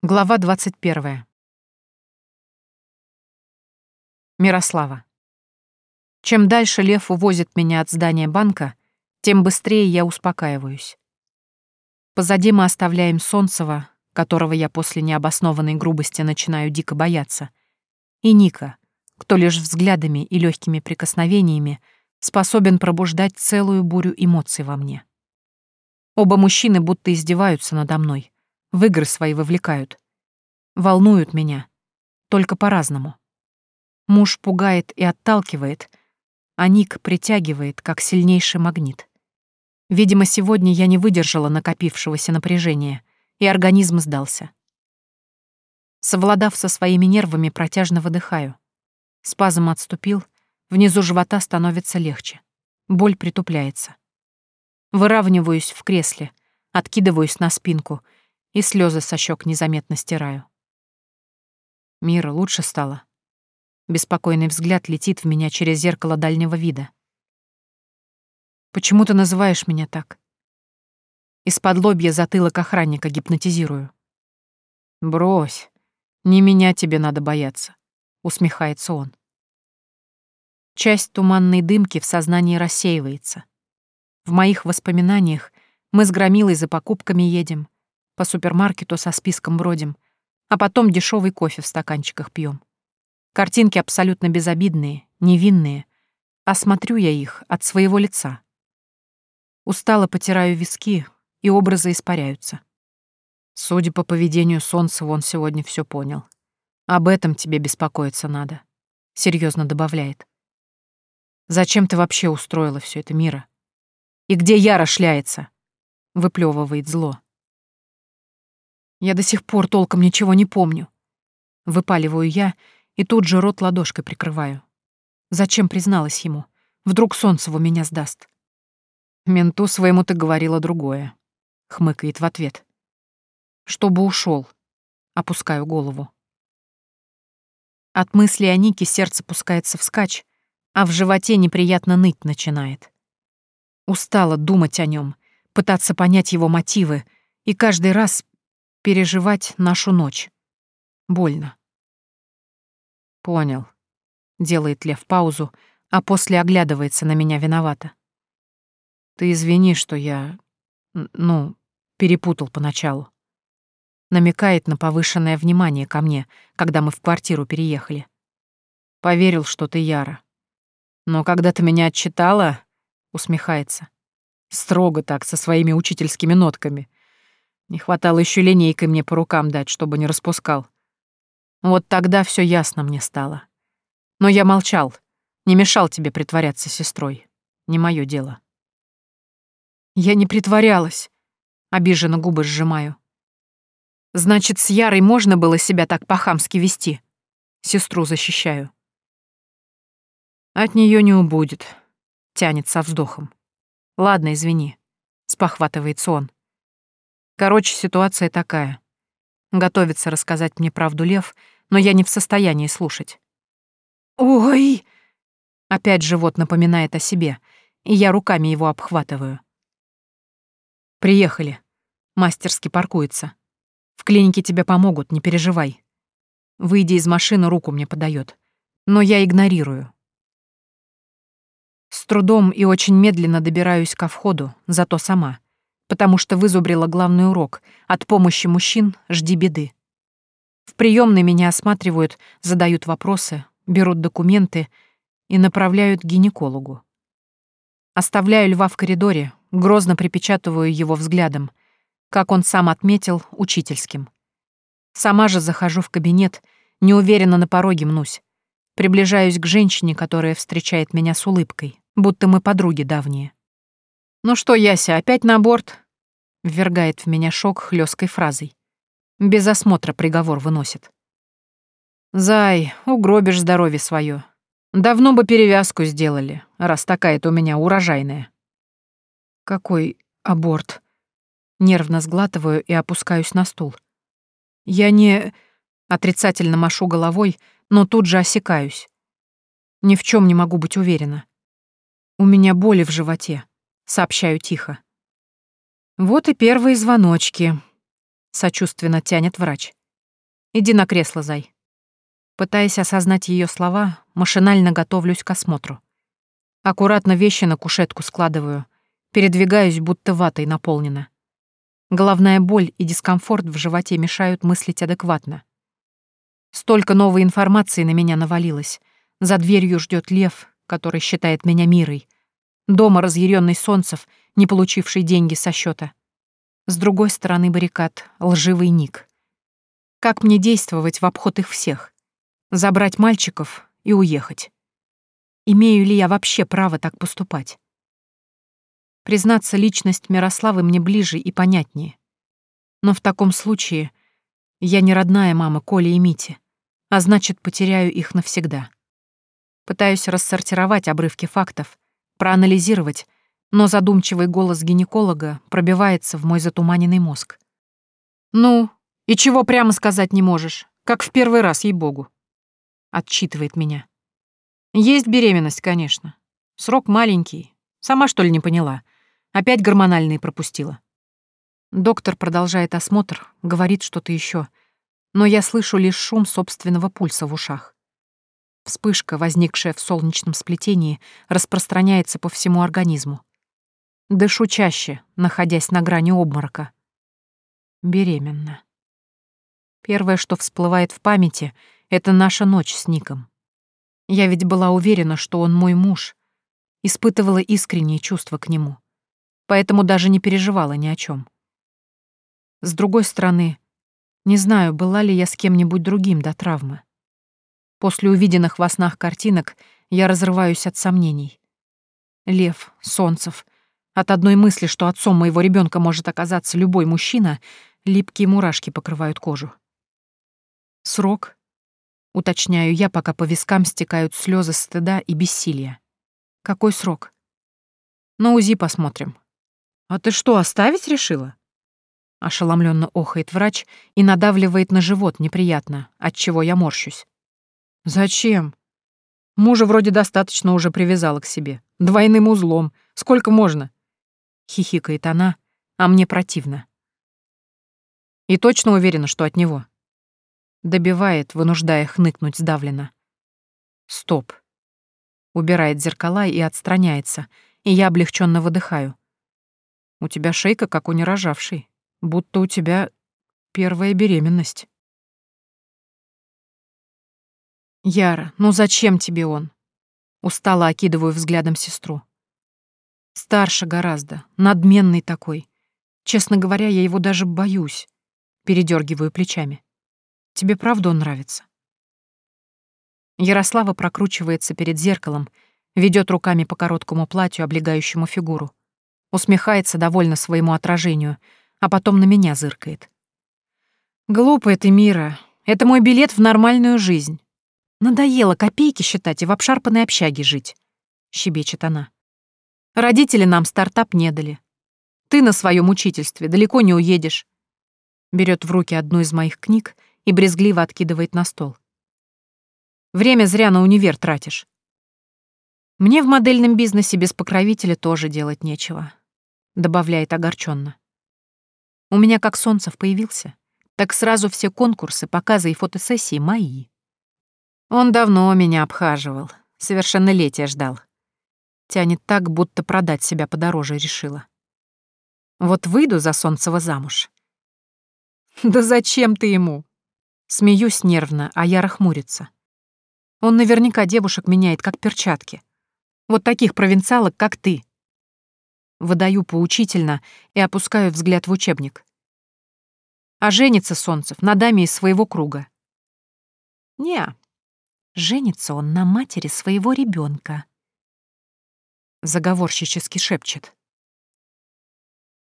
Глава 21. Мирослава. Чем дальше Лев увозит меня от здания банка, тем быстрее я успокаиваюсь. Позади мы оставляем Солнцева, которого я после необоснованной грубости начинаю дико бояться, и Ника, кто лишь взглядами и легкими прикосновениями способен пробуждать целую бурю эмоций во мне. Оба мужчины будто издеваются надо мной, в игры свои вовлекают. Волнуют меня, только по-разному. Муж пугает и отталкивает, а Ник притягивает, как сильнейший магнит. Видимо, сегодня я не выдержала накопившегося напряжения, и организм сдался. Совладав со своими нервами, протяжно выдыхаю. Спазм отступил, внизу живота становится легче. Боль притупляется. Выравниваюсь в кресле, откидываюсь на спинку — и слезы со щек незаметно стираю. Мира лучше стало. Беспокойный взгляд летит в меня через зеркало дальнего вида. «Почему ты называешь меня так?» Из-под лобья затылок охранника гипнотизирую. «Брось, не меня тебе надо бояться», — усмехается он. Часть туманной дымки в сознании рассеивается. В моих воспоминаниях мы с Громилой за покупками едем, по супермаркету со списком бродим, а потом дешевый кофе в стаканчиках пьем. Картинки абсолютно безобидные, невинные, а смотрю я их от своего лица. Устало потираю виски, и образы испаряются. Судя по поведению солнца, он сегодня все понял. Об этом тебе беспокоиться надо, серьезно добавляет. Зачем ты вообще устроила все это, Мира? И где Яра шляется? Выплевывает зло. Я до сих пор толком ничего не помню. Выпаливаю я и тут же рот ладошкой прикрываю. Зачем призналась ему? Вдруг Солнцеву меня сдаст. Менту своему ты говорила другое. Хмыкает в ответ. Чтобы ушел. Опускаю голову. От мысли о Нике сердце пускается вскачь, а в животе неприятно ныть начинает. Устала думать о нем, пытаться понять его мотивы, и каждый раз переживать нашу ночь. Больно. Понял. Делает Лев паузу, а после оглядывается на меня виновато. Ты извини, что я... ну, перепутал поначалу. Намекает на повышенное внимание ко мне, когда мы в квартиру переехали. Поверил, что ты Яра. Но когда ты меня отчитала, усмехается. Строго так, со своими учительскими нотками. Не хватало еще линейкой мне по рукам дать, чтобы не распускал. Вот тогда все ясно мне стало. Но я молчал, не мешал тебе притворяться сестрой. Не мое дело. Я не притворялась. Обиженно губы сжимаю. Значит, с Ярой можно было себя так по-хамски вести? Сестру защищаю. От нее не убудет. Тянет со вздохом. Ладно, извини. Спохватывается он. Короче, ситуация такая. Готовится рассказать мне правду Лев, но я не в состоянии слушать. «Ой!» Опять живот напоминает о себе, и я руками его обхватываю. «Приехали. Мастерски паркуется. В клинике тебе помогут, не переживай». Выйдя из машины, руку мне подает. Но я игнорирую. С трудом и очень медленно добираюсь ко входу, зато сама — потому что вызубрила главный урок «От помощи мужчин жди беды». В приемной меня осматривают, задают вопросы, берут документы и направляют к гинекологу. Оставляю льва в коридоре, грозно припечатываю его взглядом, как он сам отметил, учительским. Сама же захожу в кабинет, неуверенно на пороге мнусь. Приближаюсь к женщине, которая встречает меня с улыбкой, будто мы подруги давние. «Ну что, Яся, опять на борт?» Ввергает в меня шок хлёсткой фразой. Без осмотра приговор выносит. «Зай, угробишь здоровье свое. Давно бы перевязку сделали, раз такая-то у меня урожайная». «Какой аборт?» Нервно сглатываю и опускаюсь на стул. «Я не...» Отрицательно машу головой, но тут же осекаюсь. Ни в чем не могу быть уверена. У меня боли в животе сообщаю тихо. Вот и первые звоночки, сочувственно тянет врач. Иди на кресло, зай. Пытаясь осознать ее слова, машинально готовлюсь к осмотру. Аккуратно вещи на кушетку складываю, передвигаюсь, будто ватой наполнена. Головная боль и дискомфорт в животе мешают мыслить адекватно. Столько новой информации на меня навалилось. За дверью ждет лев, который считает меня мирой. Дома разъяренный Солнцев, не получивший деньги со счета. С другой стороны баррикад — лживый ник. Как мне действовать в обход их всех? Забрать мальчиков и уехать? Имею ли я вообще право так поступать? Признаться, личность Мирославы мне ближе и понятнее. Но в таком случае я не родная мама Коли и Мити, а значит, потеряю их навсегда. Пытаюсь рассортировать обрывки фактов, проанализировать, но задумчивый голос гинеколога пробивается в мой затуманенный мозг. «Ну, и чего прямо сказать не можешь? Как в первый раз, ей-богу!» Отчитывает меня. «Есть беременность, конечно. Срок маленький. Сама, что ли, не поняла? Опять гормональные пропустила. Доктор продолжает осмотр, говорит что-то еще, но я слышу лишь шум собственного пульса в ушах. Вспышка, возникшая в солнечном сплетении, распространяется по всему организму. Дышу чаще, находясь на грани обморока. Беременна. Первое, что всплывает в памяти, — это наша ночь с Ником. Я ведь была уверена, что он мой муж, испытывала искренние чувства к нему поэтому даже не переживала ни о чем. С другой стороны, не знаю, была ли я с кем-нибудь другим до травмы. После увиденных во снах картинок я разрываюсь от сомнений. Лев, Солнцев. От одной мысли, что отцом моего ребенка может оказаться любой мужчина, липкие мурашки покрывают кожу. Срок? Уточняю я, пока по вискам стекают слезы стыда и бессилия. Какой срок? На УЗИ посмотрим. «А ты что, оставить решила?» Ошеломленно охает врач и надавливает на живот неприятно, от чего я морщусь. «Зачем? Мужа вроде достаточно уже привязала к себе. Двойным узлом. Сколько можно?» Хихикает она, а мне противно. И точно уверена, что от него. Добивает, вынуждая хныкнуть сдавленно. Стоп. Убирает зеркала и отстраняется, и я облегченно выдыхаю. У тебя шейка, как у нерожавшей. Будто у тебя первая беременность. Яра, ну зачем тебе он? Устало окидываю взглядом сестру. Старше гораздо, надменный такой. Честно говоря, я его даже боюсь. Передергиваю плечами. Тебе правда он нравится? Ярослава прокручивается перед зеркалом, ведет руками по короткому платью, облегающему фигуру. Усмехается довольно своему отражению, а потом на меня зыркает. «Глупая ты, Мира. Это мой билет в нормальную жизнь. Надоело копейки считать и в обшарпанной общаге жить», — щебечет она. «Родители нам стартап не дали. Ты на своем учительстве далеко не уедешь». Берет в руки одну из моих книг и брезгливо откидывает на стол. «Время зря на универ тратишь. Мне в модельном бизнесе без покровителя тоже делать нечего добавляет огорченно. У меня как Солнцев появился, так сразу все конкурсы, показы и фотосессии мои. Он давно меня обхаживал, совершеннолетия ждал. Тянет так, будто продать себя подороже решила. Вот выйду за Солнцева замуж. Да зачем ты ему? Смеюсь нервно, а Яра хмурится. Он наверняка девушек меняет, как перчатки. Вот таких провинциалок, как ты. Выдаю поучительно и опускаю взгляд в учебник. А женится Солнцев на даме из своего круга. Не, женится он на матери своего ребенка. Заговорщически шепчет.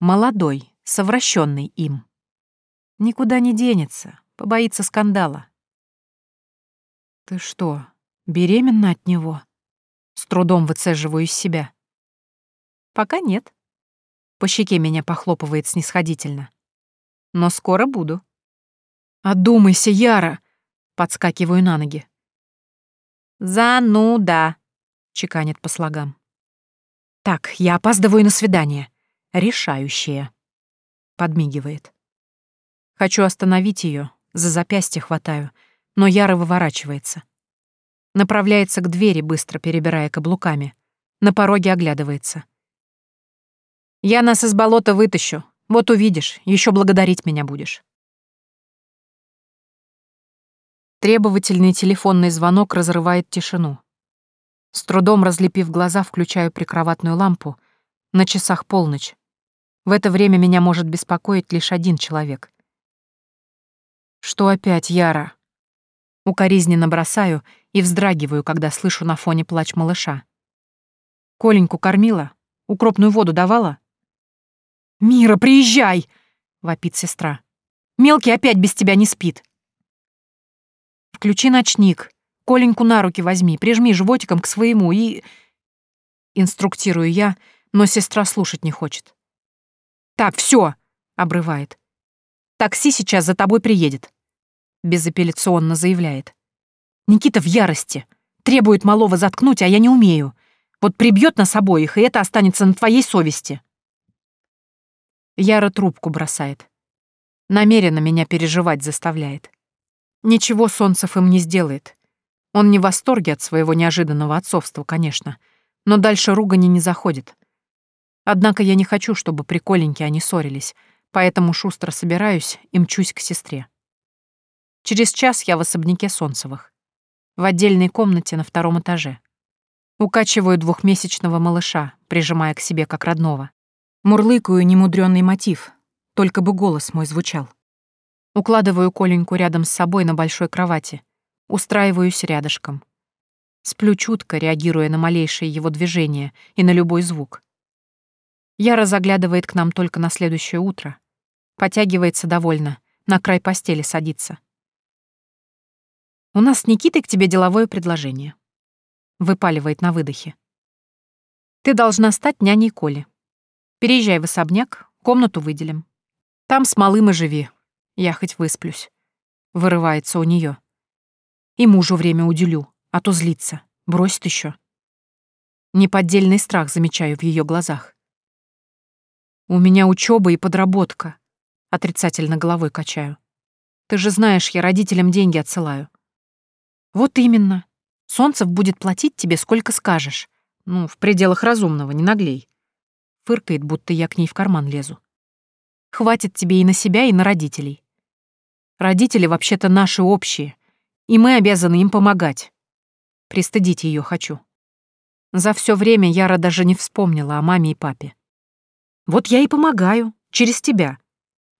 Молодой, совращенный им. Никуда не денется, побоится скандала. Ты что, беременна от него? С трудом выцеживаю из себя. Пока нет. По щеке меня похлопывает снисходительно. Но скоро буду. Одумайся, Яра! Подскакиваю на ноги. Зануда, чеканит по слогам. Так, я опаздываю на свидание. Решающее. Подмигивает. Хочу остановить ее, За запястье хватаю, но Яра выворачивается. Направляется к двери, быстро перебирая каблуками. На пороге оглядывается. «Я нас из болота вытащу. Вот увидишь, еще благодарить меня будешь». Требовательный телефонный звонок разрывает тишину. С трудом разлепив глаза, включаю прикроватную лампу. На часах полночь. В это время меня может беспокоить лишь один человек. Что опять, Яра? Укоризненно бросаю и вздрагиваю, когда слышу на фоне плач малыша. Коленьку кормила? Укропную воду давала? «Мира, приезжай!» — вопит сестра. «Мелкий опять без тебя не спит!» Включи ночник. Коленьку на руки возьми, прижми животиком к своему и... Инструктирую я, но сестра слушать не хочет. «Так, все, обрывает. «Такси сейчас за тобой приедет», — безапелляционно заявляет. Никита в ярости. Требует малого заткнуть, а я не умею. Вот прибьет нас обоих, и это останется на твоей совести. Яра трубку бросает. Намеренно меня переживать заставляет. Ничего Солнцев им не сделает. Он не в восторге от своего неожиданного отцовства, конечно, но дальше ругани не заходит. Однако я не хочу, чтобы приколеньки они ссорились, поэтому шустро собираюсь и мчусь к сестре. Через час я в особняке Солнцевых. В отдельной комнате на втором этаже. Укачиваю двухмесячного малыша, прижимая к себе как родного. Мурлыкаю немудрённый мотив, только бы голос мой звучал. Укладываю Коленьку рядом с собой на большой кровати. Устраиваюсь рядышком. Сплю чутко, реагируя на малейшие его движения и на любой звук. Яра заглядывает к нам только на следующее утро. Потягивается довольно, на край постели садится. «У нас с Никитой к тебе деловое предложение», — выпаливает на выдохе. «Ты должна стать няней Коли. Переезжай в особняк, комнату выделим. Там с малым и живи, я хоть высплюсь. Вырывается у нее. И мужу время уделю, а то злится. Бросит еще. Неподдельный страх замечаю в ее глазах. У меня учеба и подработка. Отрицательно головой качаю. Ты же знаешь, я родителям деньги отсылаю. Вот именно. Солнцев будет платить тебе сколько скажешь. Ну, в пределах разумного, не наглей. Фыркает, будто я к ней в карман лезу. Хватит тебе и на себя, и на родителей. Родители вообще-то наши общие, и мы обязаны им помогать. Пристыдить ее хочу. За все время Яра даже не вспомнила о маме и папе. Вот я и помогаю, через тебя.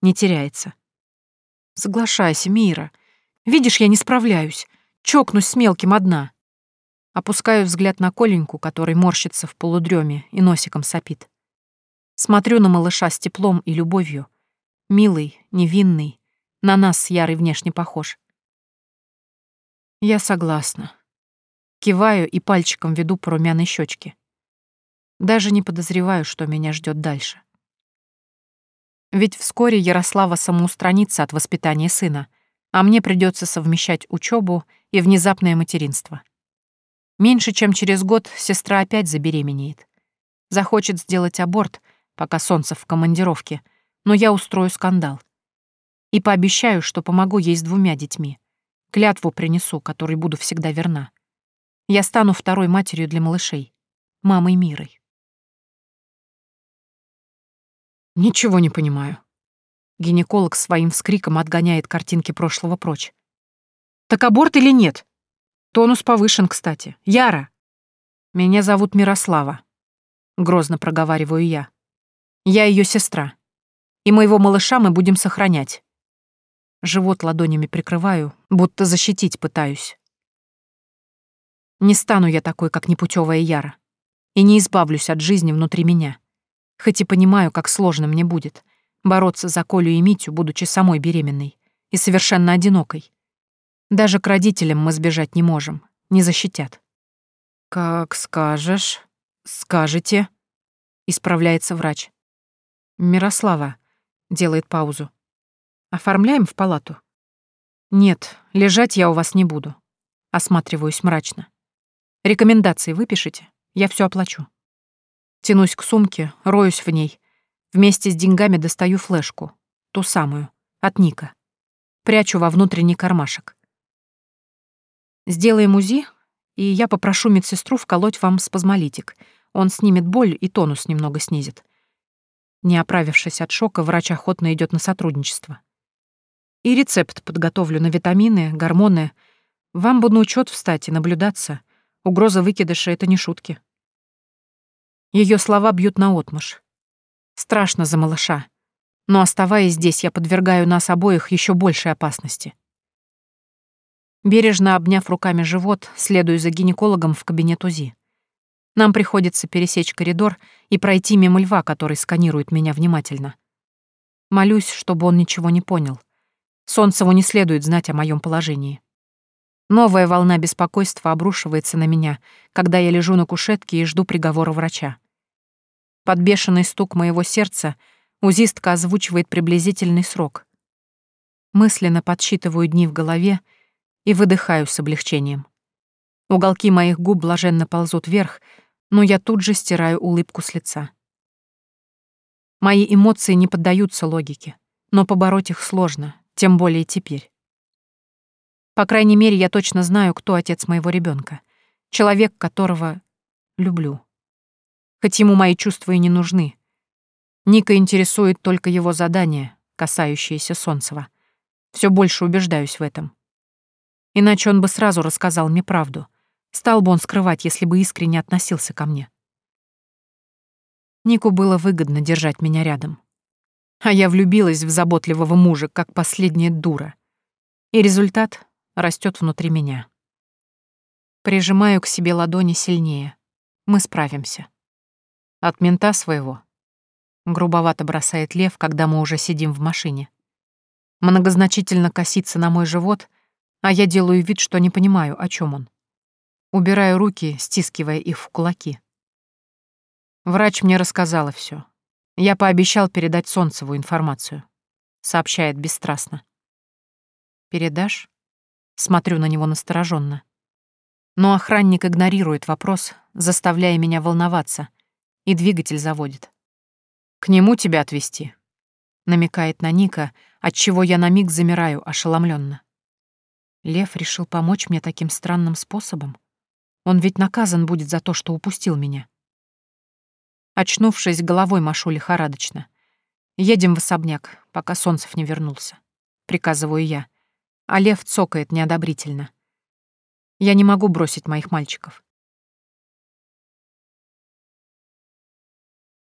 Не теряется. Соглашайся, Мира. Видишь, я не справляюсь. Чокнусь с мелким одна. Опускаю взгляд на Коленьку, который морщится в полудреме и носиком сопит. Смотрю на малыша с теплом и любовью. Милый, невинный, на нас с Ярой внешне похож. Я согласна. Киваю и пальчиком веду по румяной щечке. Даже не подозреваю, что меня ждет дальше. Ведь вскоре Ярослава самоустранится от воспитания сына, а мне придется совмещать учебу и внезапное материнство. Меньше чем через год сестра опять забеременеет. Захочет сделать аборт, пока солнце в командировке, но я устрою скандал. И пообещаю, что помогу ей с двумя детьми. Клятву принесу, которой буду всегда верна. Я стану второй матерью для малышей. Мамой Мирой. Ничего не понимаю. Гинеколог своим вскриком отгоняет картинки прошлого прочь. Так аборт или нет? Тонус повышен, кстати. Яра. Меня зовут Мирослава. Грозно проговариваю я. Я ее сестра. И моего малыша мы будем сохранять. Живот ладонями прикрываю, будто защитить пытаюсь. Не стану я такой, как непутевая Яра. И не избавлюсь от жизни внутри меня. Хоть и понимаю, как сложно мне будет бороться за Колю и Митю, будучи самой беременной и совершенно одинокой. Даже к родителям мы сбежать не можем, не защитят. «Как скажешь, скажете», — исправляется врач. «Мирослава», — делает паузу. Оформляем в палату? Нет, лежать я у вас не буду. Осматриваюсь мрачно. Рекомендации выпишите, я все оплачу. Тянусь к сумке, роюсь в ней. Вместе с деньгами достаю флешку. Ту самую, от Ника. прячу во внутренний кармашек. Сделаем УЗИ, и я попрошу медсестру вколоть вам спазмолитик. Он снимет боль и тонус немного снизит. Не оправившись от шока, врач охотно идет на сотрудничество. И рецепт подготовлю на витамины, гормоны. Вам бы на учет встать и наблюдаться. Угроза выкидыша — это не шутки. Ее слова бьют наотмашь. Страшно за малыша. Но оставаясь здесь, я подвергаю нас обоих еще большей опасности. Бережно обняв руками живот, следую за гинекологом в кабинет УЗИ. Нам приходится пересечь коридор и пройти мимо льва, который сканирует меня внимательно. Молюсь, чтобы он ничего не понял. Солнцеву не следует знать о моем положении. Новая волна беспокойства обрушивается на меня, когда я лежу на кушетке и жду приговора врача. Под бешеный стук моего сердца узистка озвучивает приблизительный срок. Мысленно подсчитываю дни в голове и выдыхаю с облегчением. Уголки моих губ блаженно ползут вверх, но я тут же стираю улыбку с лица. Мои эмоции не поддаются логике, но побороть их сложно, тем более теперь. По крайней мере, я точно знаю, кто отец моего ребенка, человек, которого люблю. Хоть ему мои чувства и не нужны. Ника интересует только его задание, касающееся Солнцева. Все больше убеждаюсь в этом. Иначе он бы сразу рассказал мне правду. Стал бы он скрывать, если бы искренне относился ко мне. Нику было выгодно держать меня рядом. А я влюбилась в заботливого мужа, как последняя дура. И результат растет внутри меня. Прижимаю к себе ладони сильнее. Мы справимся. От мента своего. Грубовато бросает Лев, когда мы уже сидим в машине. Многозначительно косится на мой живот, а я делаю вид, что не понимаю, о чем он. Убираю руки, стискивая их в кулаки. Врач мне рассказала все. Я пообещал передать Солнцеву информацию. Сообщает бесстрастно. Передашь? Смотрю на него настороженно. Но охранник игнорирует вопрос, заставляя меня волноваться, и двигатель заводит. «К нему тебя отвезти», — намекает на Ника, отчего я на миг замираю ошеломленно. Лев решил помочь мне таким странным способом. Он ведь наказан будет за то, что упустил меня. Очнувшись, головой машу лихорадочно. Едем в особняк, пока Солнцев не вернулся. Приказываю я. А лев цокает неодобрительно. Я не могу бросить моих мальчиков.